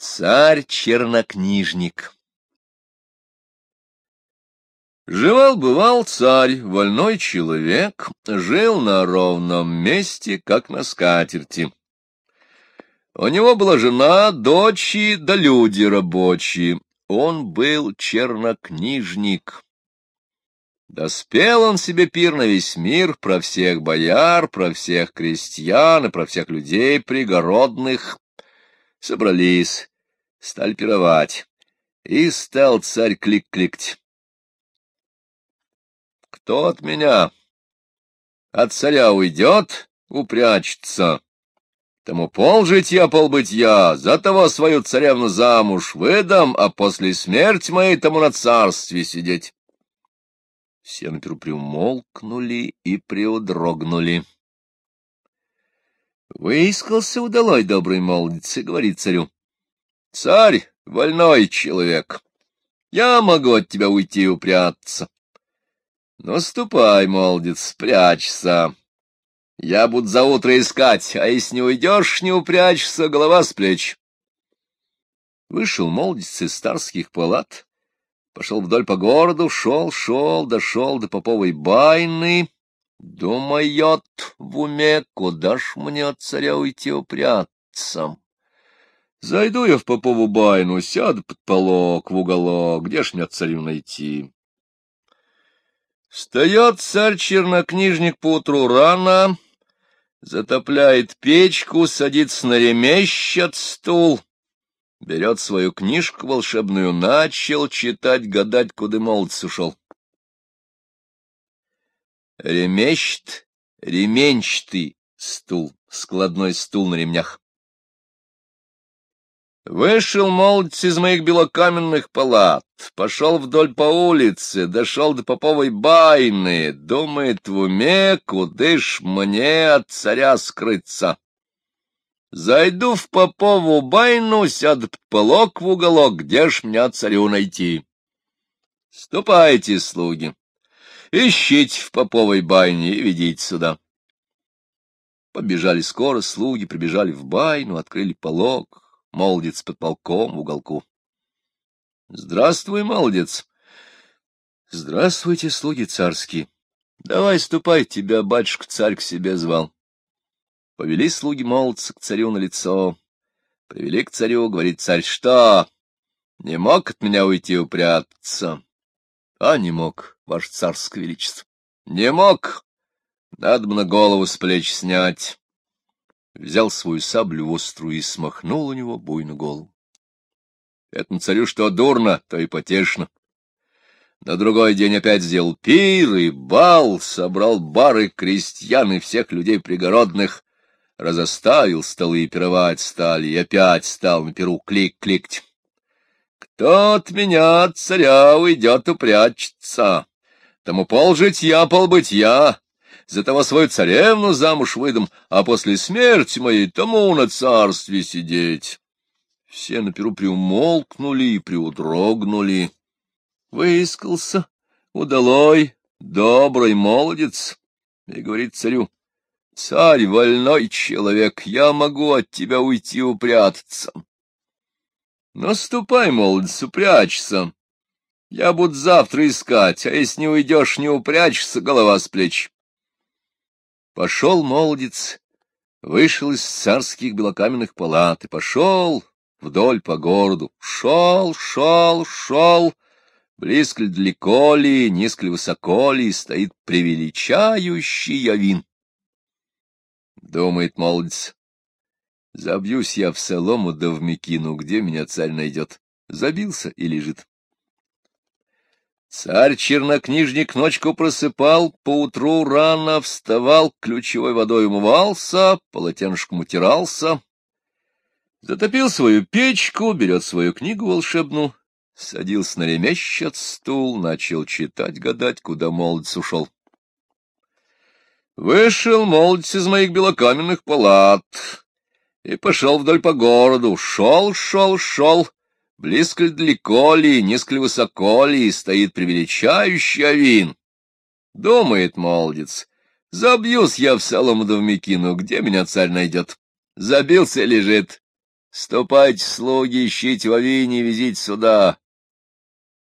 Царь-чернокнижник Жевал-бывал царь, вольной человек, жил на ровном месте, как на скатерти. У него была жена, дочи да люди рабочие. Он был чернокнижник. Доспел он себе пир на весь мир про всех бояр, про всех крестьян и про всех людей пригородных. Собрались, стали пировать, и стал царь клик-кликть. Кто от меня? От царя уйдет, упрячется. Тому пол житья, пол бытия, за того свою царевну замуж выдам, а после смерти моей тому на царстве сидеть. Все наперу приумолкнули и приудрогнули. Выискался удалой добрый молодец и говорит царю. — Царь, вольной человек, я могу от тебя уйти и упрятаться. Ну, ступай, молодец, прячься. Я буду за утро искать, а если не уйдешь, не упрячься, голова с плеч. Вышел молодец из старских палат, пошел вдоль по городу, шел, шел, дошел до поповой байны, Думает в уме, куда ж мне от царя уйти упрятаться. Зайду я в попову байну, сяду под полок в уголок, где ж мне царю найти? Встает царь-чернокнижник поутру рано, затопляет печку, садится на ремещат стул, берет свою книжку волшебную, начал читать, гадать, куда молодец ушел. Ремещт, ременчатый стул, складной стул на ремнях. Вышел молодец из моих белокаменных палат, пошел вдоль по улице, дошел до поповой байны, думает в уме, ж мне от царя скрыться. Зайду в попову байну, сяду под полок в уголок, где ж меня царю найти? Ступайте, слуги. Ищите в поповой байне и ведите сюда. Побежали скоро, слуги прибежали в байну, открыли полог. Молодец под полком в уголку. — Здравствуй, молодец. — Здравствуйте, слуги царские. Давай ступай, тебя батюшка-царь к себе звал. Повели слуги молодца к царю на лицо. Привели к царю, говорит царь, что? Не мог от меня уйти упрятаться? А не мог, ваше царское величество. Не мог. Надо бы на голову с плеч снять. Взял свою саблю острую и смахнул у него буйную голову. Этому царю что дурно, то и потешно. На другой день опять сделал пир и бал, собрал бары крестьян и всех людей пригородных, разоставил столы и пировать стали, и опять стал на пиру клик-кликать. Кто от меня, от царя, уйдет упрячется? Тому пол житья, пол бытия. За того свою царевну замуж выдам, а после смерти моей тому на царстве сидеть. Все на перу приумолкнули и приудрогнули. Выискался удалой, добрый молодец, и говорит царю, «Царь, вольной человек, я могу от тебя уйти упрятаться». Наступай, молодец, упрячься. Я буду завтра искать, а если не уйдешь, не упрячься, голова с плеч. Пошел молодец, вышел из царских белокаменных палат и пошел вдоль по городу. Шел, шел, шел, близко ли далеко ли, низко ли высоко ли, стоит превеличающий явин. Думает молодец, Забьюсь я в солому да в мекину, где меня царь найдет. Забился и лежит. Царь-чернокнижник ночку просыпал, поутру рано вставал, ключевой водой умывался, полотенышком утирался, затопил свою печку, берет свою книгу волшебную, садился на ремещат стул, начал читать, гадать, куда молодец ушел. Вышел молодец из моих белокаменных палат, и пошел вдоль по городу. Шел, шел, шел. Близко ли далеко ли, низко ли высоко ли, стоит превеличающий авин. Думает молодец, забьюсь я в солому в мекину, где меня царь найдет? Забился лежит. Ступайте, слуги, ищите Вавин и везите сюда.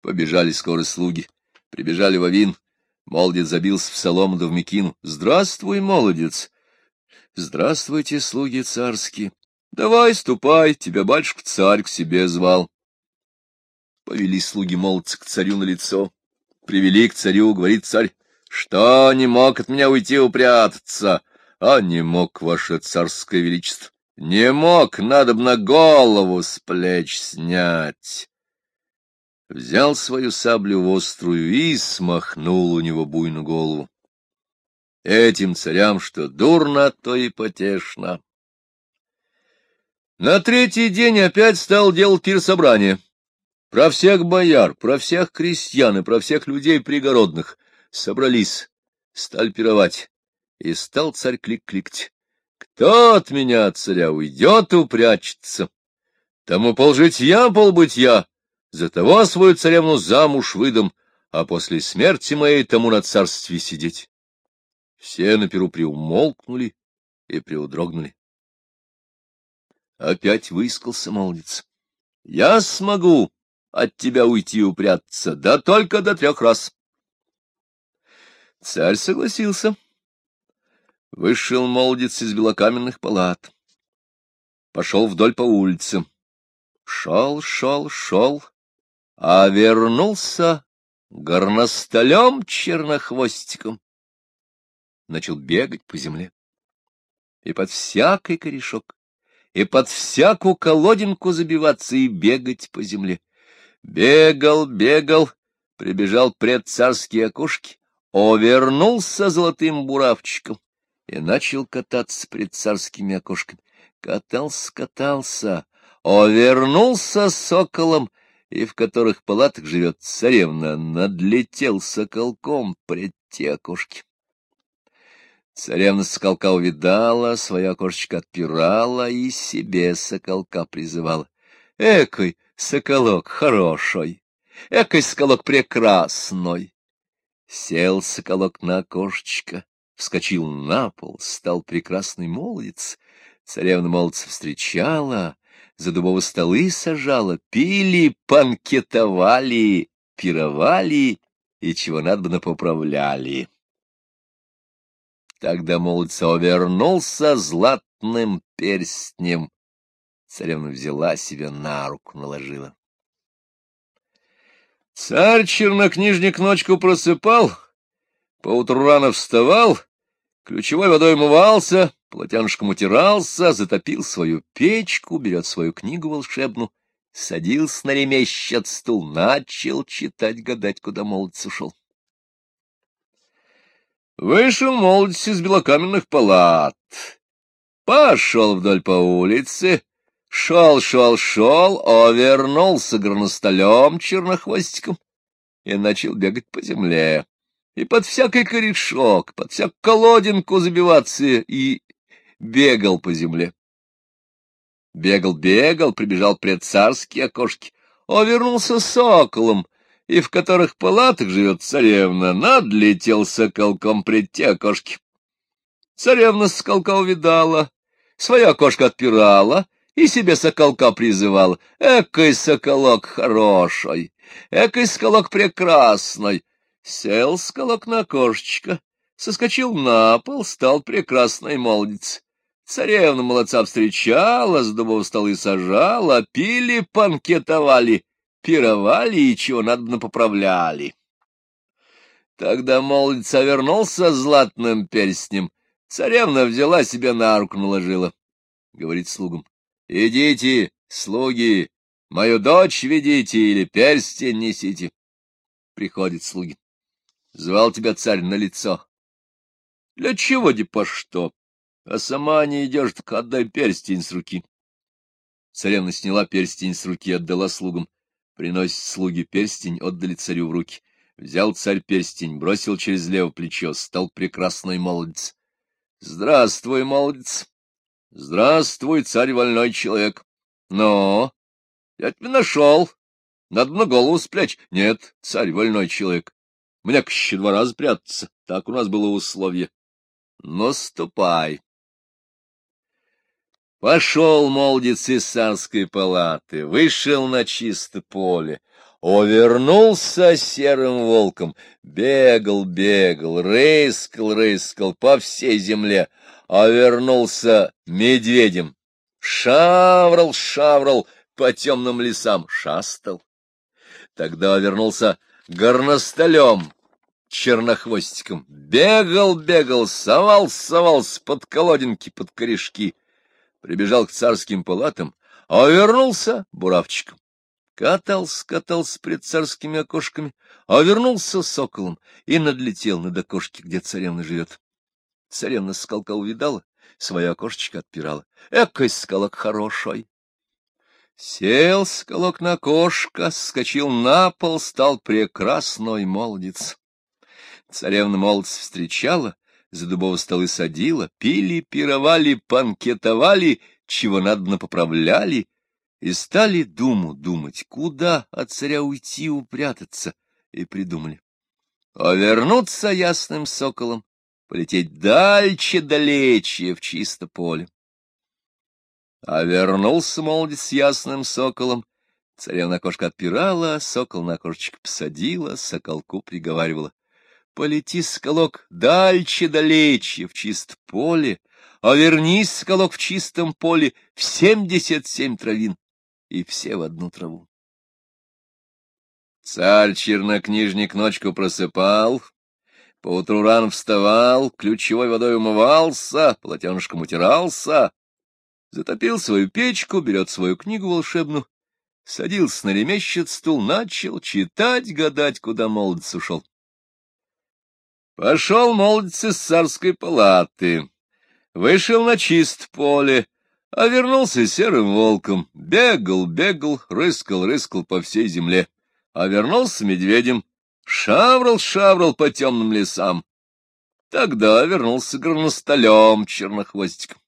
Побежали скоро слуги. Прибежали Вавин. Молодец забился в солому в мекину. Здравствуй, молодец! Здравствуйте, слуги царские! Давай, ступай, тебя батюшка царь к себе звал. Повели слуги молодца к царю на лицо. Привели к царю, говорит царь, что не мог от меня уйти упрятаться, а не мог, ваше царское величество. Не мог, надо б на голову с плеч снять. Взял свою саблю острую и смахнул у него буйную голову. Этим царям, что дурно, то и потешно. На третий день опять стал делать пир собрания. Про всех бояр, про всех крестьян и про всех людей пригородных собрались, стали пировать. И стал царь клик-кликать. Кто от меня, царя, уйдет и упрячется? Тому полжитья, полбытья, за того свою царевну замуж выдам, а после смерти моей тому на царстве сидеть. Все на перу приумолкнули и приудрогнули. Опять выискался молодец. Я смогу от тебя уйти упрятаться, да только до трех раз. Царь согласился. Вышел молодец из белокаменных палат. Пошел вдоль по улице. Шел, шел, шел, а вернулся горностолем чернохвостиком. Начал бегать по земле. И под всякий корешок, и под всякую колодинку забиваться и бегать по земле. Бегал, бегал, прибежал пред царские окошки, овернулся золотым буравчиком и начал кататься пред царскими окошками. Катался, катался, овернулся соколом, и в которых палатах живет царевна, надлетел соколком пред те окошки. Царевна соколка увидала, свое окошечко отпирала и себе соколка призывала. Экой соколок хороший, экой соколок прекрасный. Сел соколок на окошечко, вскочил на пол, стал прекрасный молодец. Царевна молодца встречала, за дубовые столы сажала, пили, панкетовали, пировали и чего надо бы напоправляли. Тогда молодца вернулся златным перстнем. Царевна взяла себя на руку, наложила. Царь чернокнижник ночку просыпал, поутру рано вставал, ключевой водой умывался, полотенышком утирался, затопил свою печку, берет свою книгу волшебную, садился на ремещат стул, начал читать, гадать, куда молодец ушел. Вышел молодец из белокаменных палат, пошел вдоль по улице, шел, шел, шел, а вернулся горностолем чернохвостиком и начал бегать по земле, и под всякий корешок, под всякую колодинку забиваться, и бегал по земле. Бегал, бегал, прибежал пред царские окошки, а вернулся соколом, и в которых палатах живет царевна, надлетел соколком пред те окошки. Царевна соколка увидала, свое окошко отпирала и себе соколка призывала. Экой соколок хороший, экой соколок прекрасный. Сел соколок на окошечко, соскочил на пол, стал прекрасной молодец. Царевна молодца встречала, с дубов столы сажала, пили, панкетовали пировали и чего надо поправляли. Тогда молодец вернулся златным перстнем. Царевна взяла себя на руку, наложила. Говорит слугам, — Идите, слуги, мою дочь ведите или перстень несите. Приходят слуги. Звал тебя царь на лицо. Для чего, де по что? А сама не идешь, так отдай перстень с руки. Царевна сняла перстень с руки, отдала слугам. Приносит слуги перстень, отдали царю в руки. Взял царь перстень, бросил через левое плечо, стал прекрасный молодец. Здравствуй, молодец. Здравствуй, царь вольной человек. Но я тебя нашел. Надо на голову спрячь. Нет, царь вольной человек. Мне к еще два раза прятаться. Так у нас было условие. Но ступай. Пошел молодец из царской палаты, вышел на чисто поле, Овернулся серым волком, бегал, бегал, рыскал, рыскал по всей земле, а вернулся медведем. Шаврал, шаврал по темным лесам, шастал. Тогда вернулся горностолем, чернохвостиком. Бегал, бегал, совал, совал с под колодинки, под корешки. Прибежал к царским палатам, а вернулся буравчиком. Катался, катался пред царскими окошками, а вернулся соколом и надлетел над окошки, где царевна живет. Царевна скалка увидала, свое окошечко отпирала. Экой скалок хороший! Сел скалок на окошко, скочил на пол, стал прекрасной молодец. Царевна молодец встречала, за дубовые столы садила, пили, пировали, панкетовали, чего надо поправляли — и стали думу думать, куда от царя уйти упрятаться, и придумали. А вернуться ясным соколом, полететь дальше-далече в чисто поле. А вернулся молодец с ясным соколом, царевна окошко отпирала, сокол на окошечко посадила, соколку приговаривала. Полети, скалок, дальше-далече в чисто поле, а вернись, скалок, в чистом поле в семьдесят семь травин и все в одну траву. Царь-чернокнижник ночку просыпал, поутру рано вставал, ключевой водой умывался, полотенышком утирался, затопил свою печку, берет свою книгу волшебную, садился на ремещет стул, начал читать, гадать, куда молодец ушел. Пошел молодец из царской палаты, вышел на чист поле, а вернулся серым волком. Бегал, бегал, рыскал, рыскал по всей земле. А вернулся медведем. Шаврал, шаврал по темным лесам. Тогда вернулся горностолем чернохвостиком.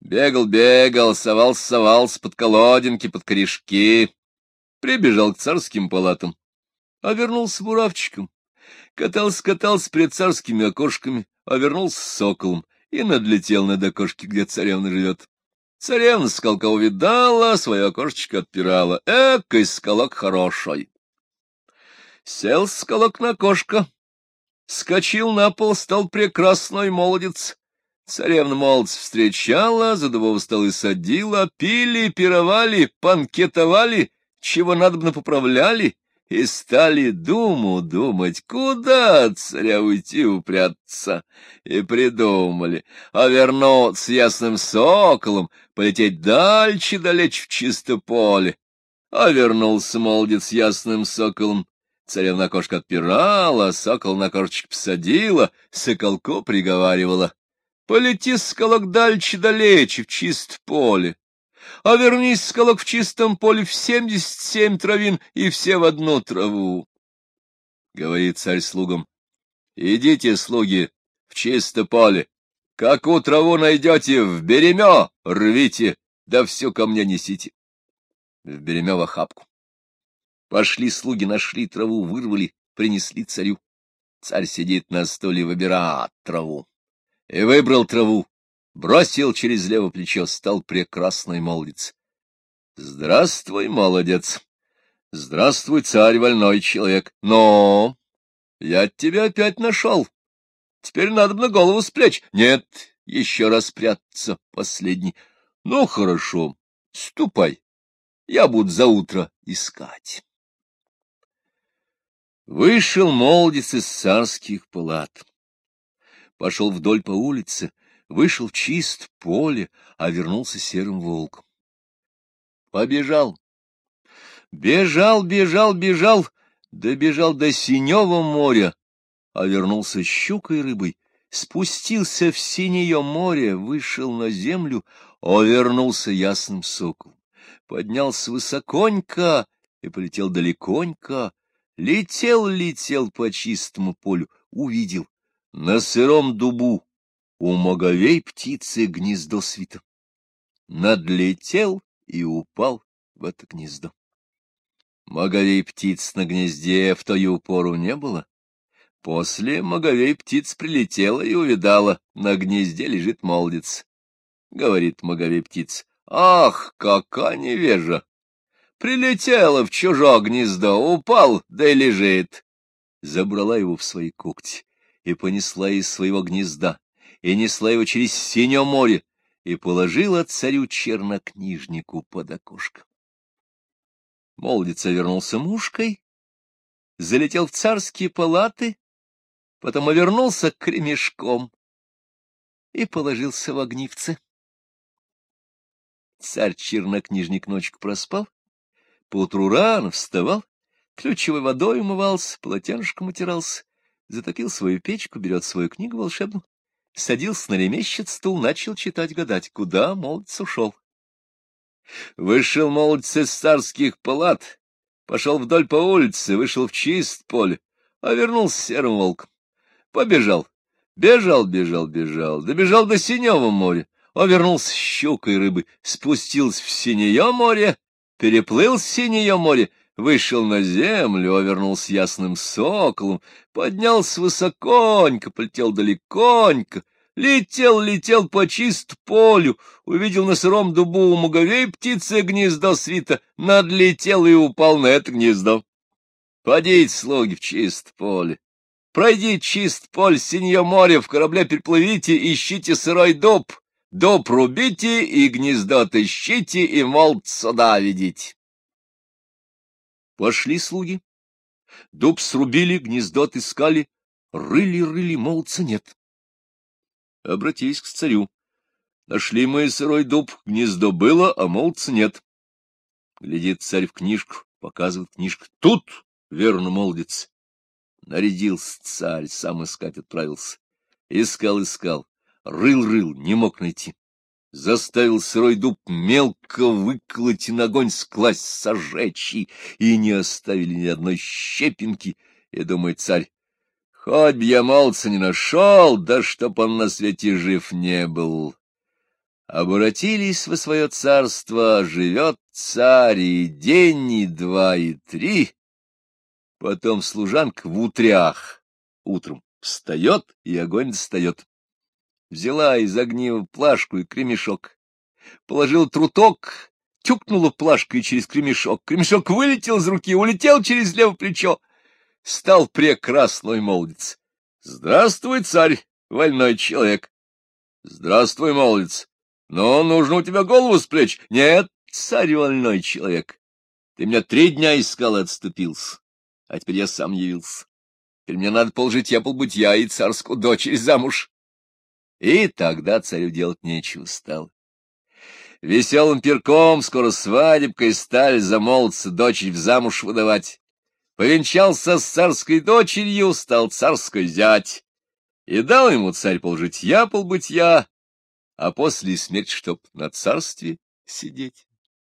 Бегал, бегал, совал, совал с под колодинки, под корешки. Прибежал к царским палатам. А вернулся буравчиком. Катался, катался пред царскими окошками, а вернулся с соколом и надлетел над окошки, где царевна живет. Царевна скалка увидала, свое окошечко отпирала. Экой скалок хороший. Сел скалок на окошко, скочил на пол, стал прекрасной молодец. Царевна молодец встречала, за дубовые столы садила, пили, пировали, панкетовали, чего надобно поправляли и стали думу думать, куда от царя уйти упрятаться, и придумали, а вернуться ясным соколом, полететь дальше далече в чисто поле. А вернулся молодец ясным соколом, царевна окошко отпирала, сокол на корчик посадила, соколку приговаривала. Полети, скалок, дальше далече в чисто поле а вернись, скалок, в чистом поле в семьдесят семь травин, и все в одну траву. Говорит царь слугам, идите, слуги, в чисто поле. Какую траву найдете, в беремё рвите, да всю ко мне несите. В беремё в охапку. Пошли слуги, нашли траву, вырвали, принесли царю. Царь сидит на столе, выбирает траву. И выбрал траву, бросил через левое плечо, стал прекрасной молодец. Здравствуй, молодец! Здравствуй, царь, вольной человек! Но я тебя опять нашел. Теперь надо на голову с. Нет, еще раз прятаться, последний. Ну, хорошо, ступай, я буду за утро искать. Вышел молодец из царских палат. Пошел вдоль по улице, вышел чист поле, а вернулся серым волком. Побежал. Бежал, бежал, бежал, добежал до синего моря, а вернулся щукой рыбой, спустился в синее море, вышел на землю, а вернулся ясным соколом, поднялся высоконько и полетел далеконько, летел, летел по чистому полю, увидел на сыром дубу у моговей птицы гнездо свито. Надлетел и упал в это гнездо. Моговей птиц на гнезде в тою пору не было. После моговей птиц прилетела и увидала, на гнезде лежит молодец. говорит Маговей птица. Ах, какая невежа! Прилетела в чужое гнездо, упал, да и лежит. Забрала его в свои когти и понесла из своего гнезда, и несла его через синее море, и положила царю-чернокнижнику под окошко. Молодец вернулся мушкой, залетел в царские палаты, потом овернулся к ремешком и положился в огнивце. Царь-чернокнижник ночку проспал, поутру рано вставал, ключевой водой умывался, полотенышком утирался, затопил свою печку, берет свою книгу волшебную, садился на ремещет стул, начал читать-гадать, куда молодец ушел. Вышел молодец из царских палат, пошел вдоль по улице, вышел в чист поле, а вернулся серым волком. Побежал, бежал, бежал, бежал, добежал до Синего моря, а вернулся щукой рыбы, спустился в Синее море, переплыл Синее море, вышел на землю, а вернулся ясным соколом, поднялся высоконько, полетел далеконько, Летел, летел по чист полю, увидел на сыром дубу у муговей птицы гнездо свита, надлетел и упал на это гнездо. Подите, слуги, в чист поле. Пройди чист поле, синее море, в корабле переплывите, ищите сырой дуб, дуб рубите и гнездо отыщите, и молт сюда ведите. Пошли слуги. Дуб срубили, гнездо отыскали, рыли-рыли, молодца нет обратились к царю. Нашли мы сырой дуб, гнездо было, а молодца нет. Глядит царь в книжку, показывает книжку. Тут, верно, молодец. Нарядился царь, сам искать отправился. Искал, искал, рыл-рыл, не мог найти. Заставил сырой дуб мелко выколоть и на огонь скласть, сожечь, и не оставили ни одной щепинки. И думает царь, Хоть б я молца не нашел, да чтоб он на свете жив не был. Обратились во свое царство, живет царь и день, и два, и три. Потом служанка в утрях утром встает и огонь достает. Взяла из огнива плашку и кремешок, положил труток, тюкнула плашкой через кремешок. Кремешок вылетел из руки, улетел через левое плечо стал прекрасный молодец. Здравствуй, царь, вольной человек. Здравствуй, молодец. Но нужно у тебя голову с плеч. Нет, царь, вольной человек. Ты меня три дня искал и отступился, а теперь я сам явился. Теперь мне надо полжитья полбытья и царскую дочерь замуж. И тогда царю делать нечего стало. Веселым перком скоро свадебкой стали за молодца дочь в замуж выдавать повенчался с царской дочерью, стал царской зять, и дал ему царь полжитья, полбытья, а после смерть, чтоб на царстве сидеть.